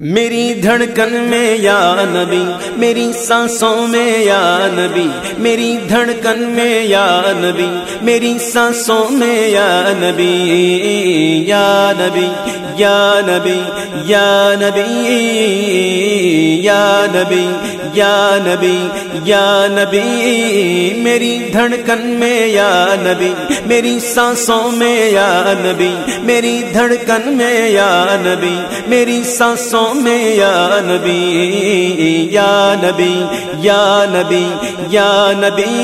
میری دھڑکن میں یا نبی، میری سانسوں میں یا نبی، میری دھڑکن میں یا نبی، میری سانسوں میں یا نبی یا نبی یا نبی یا نبی یا نبی۔ یا نبی یا نبی میری دھڑکن میں یا نبی میری سانسوں میں یا نبی میری دھڑکن میں یا نبی میری سانسوں میں یا نبی یا نبی یا نبی یا نبی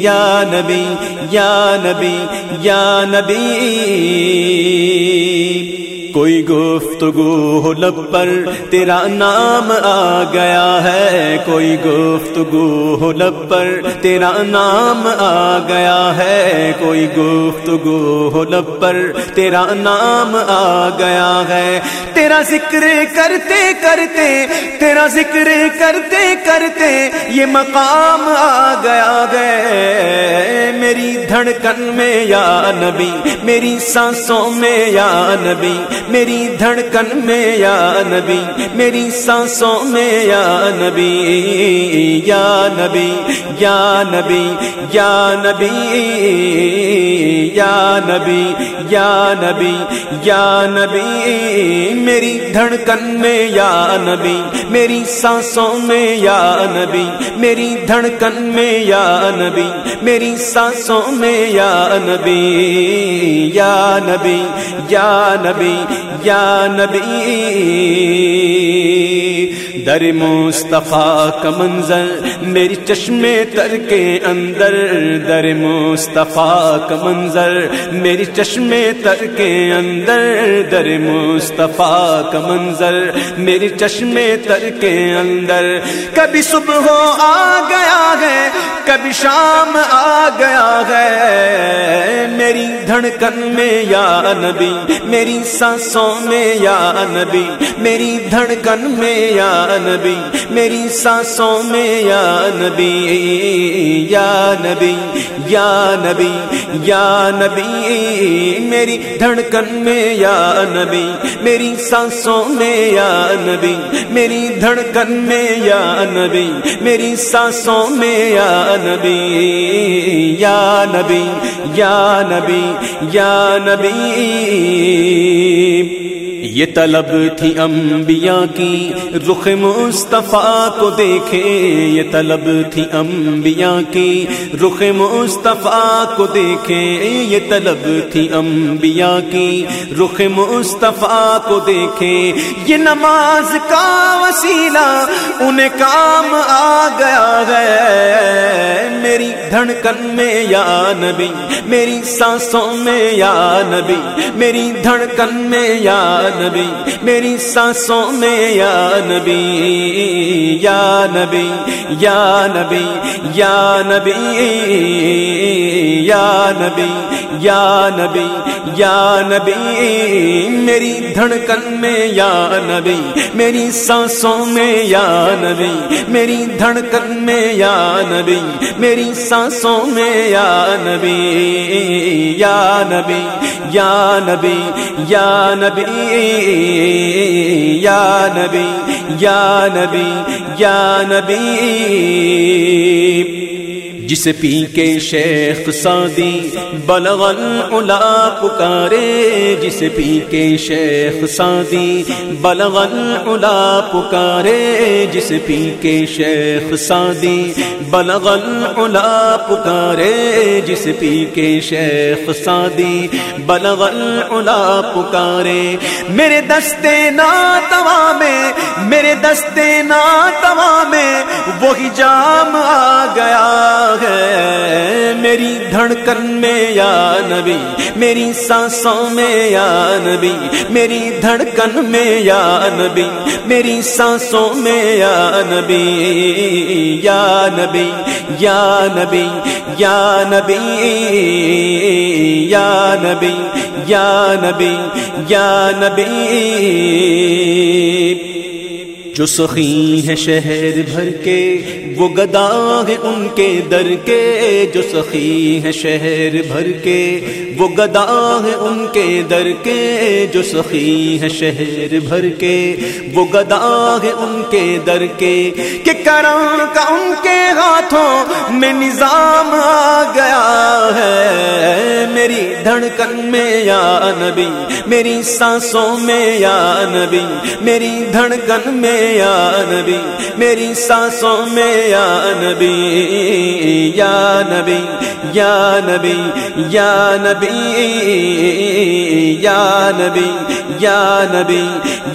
یا نبی یا نبی یا نبی کوئی گفتگو ہو لب پر تیرا نام آ گیا ہے، کوئی گفتگو ہو لب پر تیرا نام آ گیا ہے، کوئی گفتگو ہو لب پر تیرا نام آ گیا ہے۔ تیرا ذکر کرتے کرتے، تیرا ذکر کرتے کرتے یہ مقام آ گیا گئے میری دھڑکن میں یا نبی، میری سانسوں میں یا نبی میری دھڑکن میں یا نبی میری سانسوں میں یا نبی یا نبی یا نبی یا نبی یا نبی یا نبی یا نبی میری دھڑکن میں یا نبی میری سانسوں میں یا نبی میری دھڑکن میں یا نبی میری سانسوں میں یا نبی یا نبی یا نبی یا نبی در مصطفیٰ کا منظر، میری چشمے تر کے اندر۔ در مصطفیٰ کا منظر، میری چشمے تر کے اندر۔ در مصطفیٰ کا منظر، میری چشمے تر کے اندر۔ کبھی صبح آ گیا ہے، کبھی شام آ گیا ہے۔ میری دھڑکن میں یا نبی، میری سانسوں میں یا نبی، میری دھڑکن میں یا نبی میری سانسوں میں یا نبی یا نبی یا نبی یا نبی میری دھڑکن میں یا نبی میری سانسوں میں یا نبی میری دھڑکن میں یا نبی میری سانسوں میں یا نبی یا نبی یا نبی یا نبی یہ طلب تھی انبیاء کی۔ رخ مصطفیٰ کو دیکھے، یہ طلب تھی انبیاء کی۔ رخ مصطفیٰ کو دیکھے، یہ طلب تھی انبیاء کی۔ رخ مصطفیٰ کو دیکھے، یہ نماز کا وسیلہ، انہیں کام آ گیا ہے۔ میری دھڑکن میں یا نبی، میری سانسوں میں یا نبی، میری دھڑکن میں یا نبی میری سانسوں میں یا نبی یا نبی یا نبی یا نبی یا نبی۔ یا نبی یا نبی میری دھڑکن میں یا نبی میری سانسوں میں یا نبی میری دھڑکن میں یا نبی میری سانسوں میں یا نبی یا نبی یا نبی یا نبی یا نبی یا نبی یا نبی جس پی کے شیخ سادی بلغل الا پکارے، جس پی کے شیخ سادی بلغل الا پکارے، جس پی کے شیخ سادی بلغل الا پکارے، جس پی کے شیخ سادی بلغل الا پکارے۔ میرے دستے نا میرے دستے نا توا میں وہی جام آ گیا ہے۔ میری دھڑکن میں یا نبی، میری سانسوں میں یا نبی، میری دھڑکن میں یا نبی، میری سانسوں میں یا نبی یا نبی یا نبی یا نبی یا نبی یا نبی یا نبی۔ جو سخی ہے شہر بھر کے، وہ گدا ہے ان کے در کے۔ جو سخی ہے شہر بھر کے وہ گدا ہے ان کے در کے جو سخی ہے شہر بھر کے۔ وہ گدا ہے ان کے در کے کہ کرم کا ان کے ہاتھوں میں نظام آ گیا ہے۔ میری دھڑکن میں یا نبی، میری سانسوں میں یا نبی، میری دھڑکن میں یا نبی، میری سانسوں میں یا نبی یا نبی یا نبی یا نبی۔ یا نبی یا نبی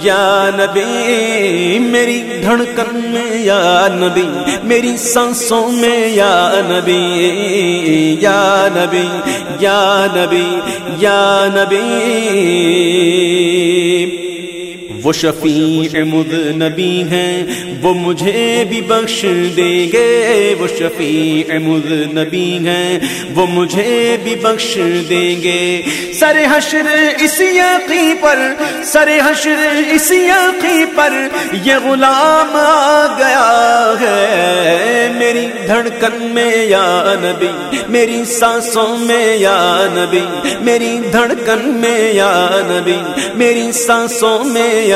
یا نبی، میری دھڑکن میں یا نبی، میری سانسوں میں یا نبی یا نبی یا نبی یا نبی۔ وہ شفیع مد نبی ہیں، وہ مجھے بھی بخش دیں گے۔ وہ شفیع مد نبی ہیں، وہ مجھے بھی بخش دیں گے۔ سر حشر اسی یقی پر، سر حشر اسی یقی پر یہ غلام آ گیا ہے۔ میری دھڑکن میں یا نبی، میری سانسوں میں یا نبی، میری دھڑکن میں یا نبی، میری سانسوں میں یا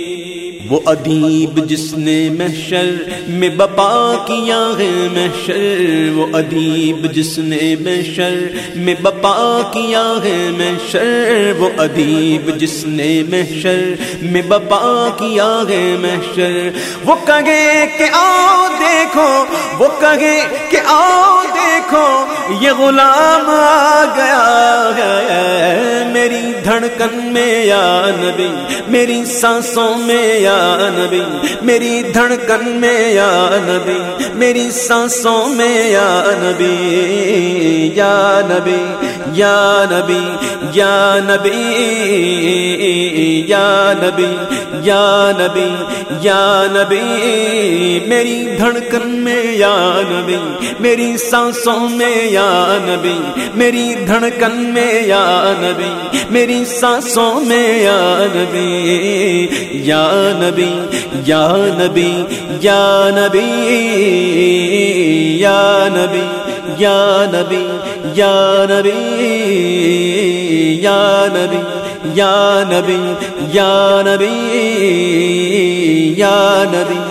وہ ادیب جس نے محشر میں بپا کیا ہے محشر، وہ ادیب جس نے محشر میں بپا کیا ہے محشر، وہ ادیب جس نے محشر میں بپا کیا ہے محشر۔ وہ کہے کہ آؤ دیکھو، وہ کہے کہ آؤ دیکھو یہ غلام آ گیا ہے میری دھڑکن میں یا نبی میری سانسوں میں یا نبی میری دھڑکن میں یا نبی میری سانسوں میں یا نبی یا نبی یا نبی یا نبی یا نبی یا نبی یا نبی میری دھڑکن میں یا نبی میری سانسوں میں یا نبی میری دھڑکن میں یا نبی میری سانسوں میں یا نبی یا نبی یا نبی یا نبی یا نبی یا نبی یا نبی یا نبی یا نبی یا نبی یا نبی